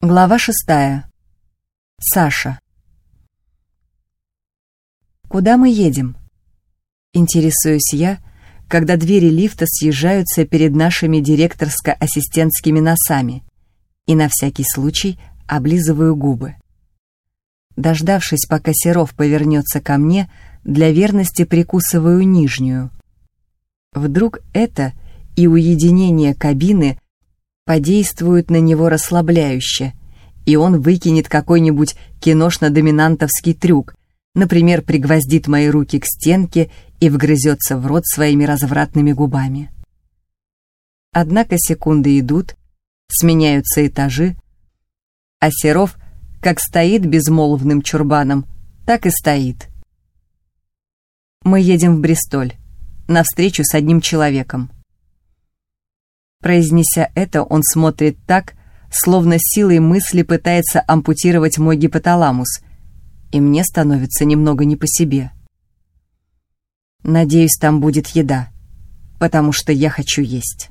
Глава шестая. Саша. Куда мы едем? Интересуюсь я, когда двери лифта съезжаются перед нашими директорско-ассистентскими носами, и на всякий случай облизываю губы. Дождавшись, пока Серов повернется ко мне, для верности прикусываю нижнюю. Вдруг это и уединение кабины подействуют на него расслабляюще, и он выкинет какой-нибудь киношно-доминантовский трюк, например, пригвоздит мои руки к стенке и вгрызется в рот своими развратными губами. Однако секунды идут, сменяются этажи, а Серов как стоит безмолвным чурбаном, так и стоит. Мы едем в Бристоль, на встречу с одним человеком. Произнеся это, он смотрит так, словно силой мысли пытается ампутировать мой гипоталамус, и мне становится немного не по себе. Надеюсь, там будет еда, потому что я хочу есть.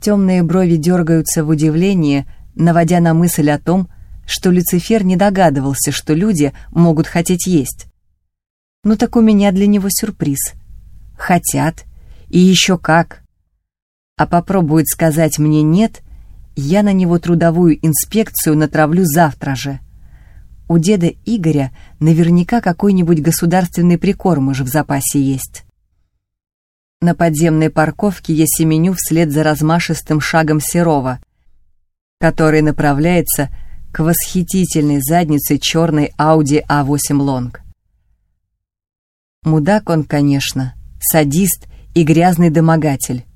Темные брови дергаются в удивлении, наводя на мысль о том, что Люцифер не догадывался, что люди могут хотеть есть. Ну так у меня для него сюрприз. Хотят и еще как. А попробует сказать мне «нет», я на него трудовую инспекцию натравлю завтра же. У деда Игоря наверняка какой-нибудь государственный прикормыш в запасе есть. На подземной парковке я семеню вслед за размашистым шагом Серова, который направляется к восхитительной заднице черной Audi A8 Long. Мудак он, конечно, садист и грязный домогатель,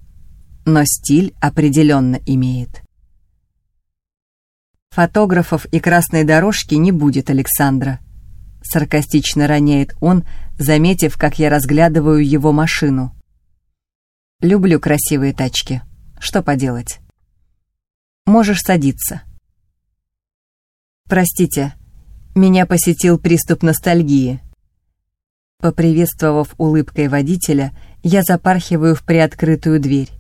но стиль определенно имеет. Фотографов и красной дорожки не будет Александра. Саркастично роняет он, заметив, как я разглядываю его машину. Люблю красивые тачки. Что поделать? Можешь садиться. Простите, меня посетил приступ ностальгии. Поприветствовав улыбкой водителя, я запархиваю в приоткрытую дверь.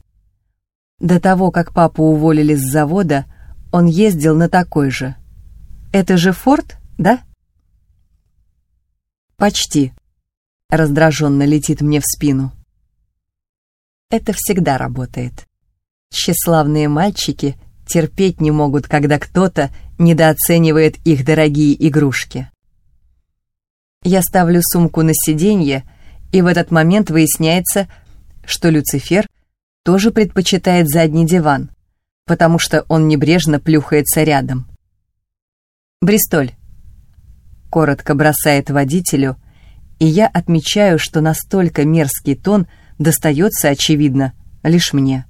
До того, как папу уволили с завода, он ездил на такой же. Это же Форд, да? Почти. Раздраженно летит мне в спину. Это всегда работает. Тщеславные мальчики терпеть не могут, когда кто-то недооценивает их дорогие игрушки. Я ставлю сумку на сиденье, и в этот момент выясняется, что Люцифер тоже предпочитает задний диван, потому что он небрежно плюхается рядом. «Бристоль», — коротко бросает водителю, и я отмечаю, что настолько мерзкий тон достается, очевидно, лишь мне.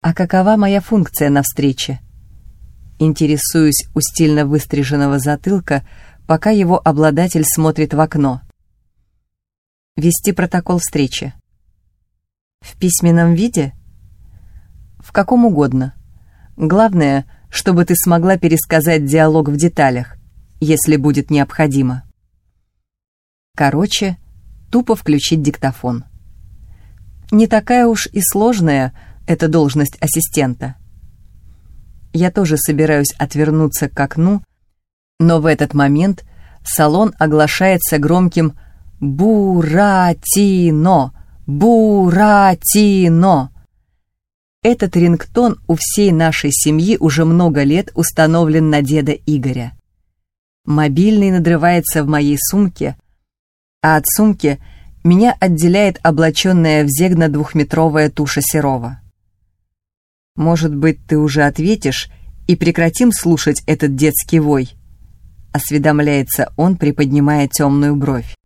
«А какова моя функция на встрече?» Интересуюсь у стильно выстриженного затылка, пока его обладатель смотрит в окно. Вести протокол встречи. В письменном виде? В каком угодно. Главное, чтобы ты смогла пересказать диалог в деталях, если будет необходимо. Короче, тупо включить диктофон. Не такая уж и сложная эта должность ассистента. Я тоже собираюсь отвернуться к окну, но в этот момент салон оглашается громким «Буратино! Буратино!». Этот рингтон у всей нашей семьи уже много лет установлен на деда Игоря. Мобильный надрывается в моей сумке, а от сумки меня отделяет облаченная в зегна двухметровая туша Серова. Может быть, ты уже ответишь и прекратим слушать этот детский вой? осведомляется он, приподнимая темную бровь.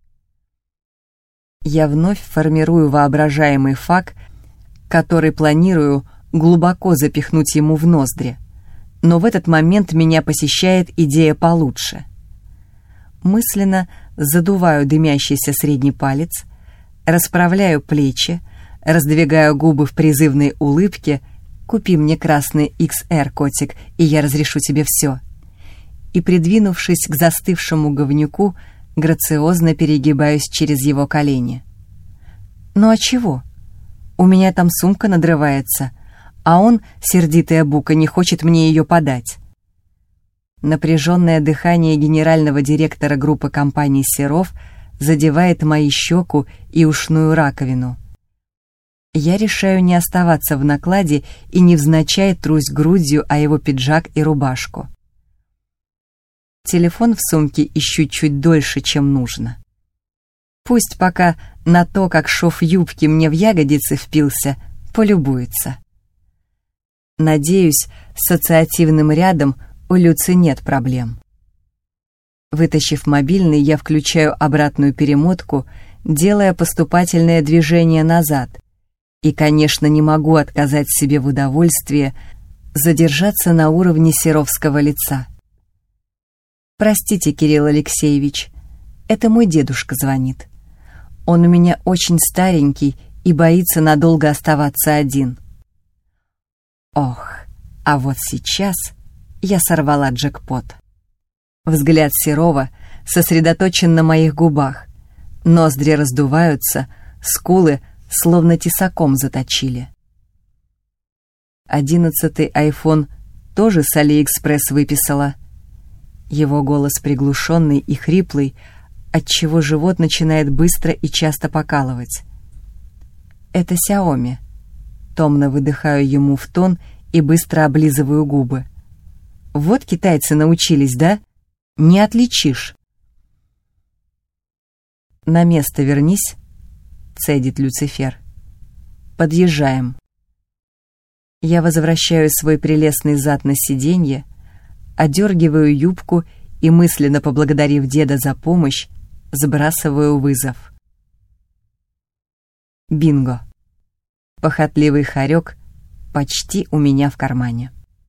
Я вновь формирую воображаемый факт, который планирую глубоко запихнуть ему в ноздри. Но в этот момент меня посещает идея получше. Мысленно задуваю дымящийся средний палец, расправляю плечи, раздвигаю губы в призывной улыбке «Купи мне красный XR, котик, и я разрешу тебе все» и, придвинувшись к застывшему говнюку, грациозно перегибаюсь через его колени. «Ну а чего? У меня там сумка надрывается, а он, сердитая бука, не хочет мне ее подать. Напряженное дыхание генерального директора группы компаний «Серов» задевает мои щеку и ушную раковину. Я решаю не оставаться в накладе и невзначай трусь грудью о его пиджак и рубашку. Телефон в сумке ищу чуть дольше, чем нужно. Пусть пока на то, как шов юбки мне в ягодицы впился, полюбуется. Надеюсь, с ассоциативным рядом у Люци нет проблем. Вытащив мобильный, я включаю обратную перемотку, делая поступательное движение назад. И, конечно, не могу отказать себе в удовольствии задержаться на уровне серовского лица. «Простите, Кирилл Алексеевич, это мой дедушка звонит. Он у меня очень старенький и боится надолго оставаться один». Ох, а вот сейчас я сорвала джекпот. Взгляд Серова сосредоточен на моих губах. Ноздри раздуваются, скулы словно тесаком заточили. Одиннадцатый айфон тоже с Алиэкспресс выписала. Его голос приглушенный и хриплый, отчего живот начинает быстро и часто покалывать. Это Xiaomi. Томно выдыхаю ему в тон и быстро облизываю губы. Вот китайцы научились, да? Не отличишь. На место вернись, цедит Люцифер. Подъезжаем. Я возвращаю свой прелестный зад на сиденье, одергиваю юбку и, мысленно поблагодарив деда за помощь, сбрасываю вызов. Бинго. Похотливый хорек почти у меня в кармане.